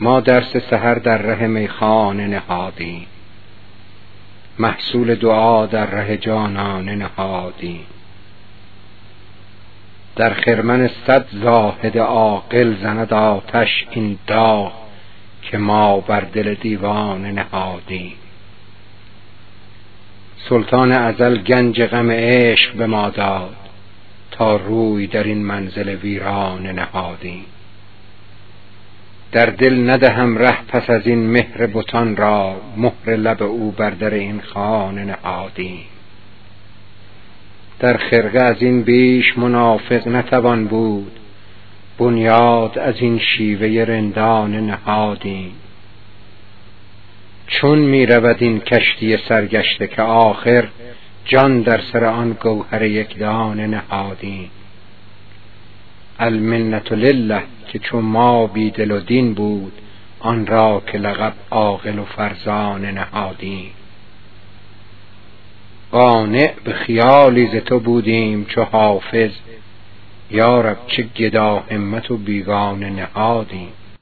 ما درس سحر در ره میخانه نهادیم. محصول دعا در ره جانانه نهادیم. در خرمن صد زاهد عاقل زند آتش این داغ که ما بر دل دیوانه نهادیم. سلطان ازل گنج غم عشق به ما داد تا روی در این منزل ویرانه نهادیم. در دل ندهم ره پس از این مهر بتان را مهر لب او بر در این خانه نهادیم. در خرقه از این بیش منافق نتوان بود بنیاد از این شیوه رندانه نهادیم. چون می رود این کشتی سرگشته که آخر جان در سر آن گوهر یک دانه نهادیم. المنت لله که چون ما بی دل و دین بود آن را که لقب عاقل و فرزانه نهادیم. قانع به خیالی ز تو بودیم چو حافظ یا رب چه گدا همت و بیگانه نهادیم.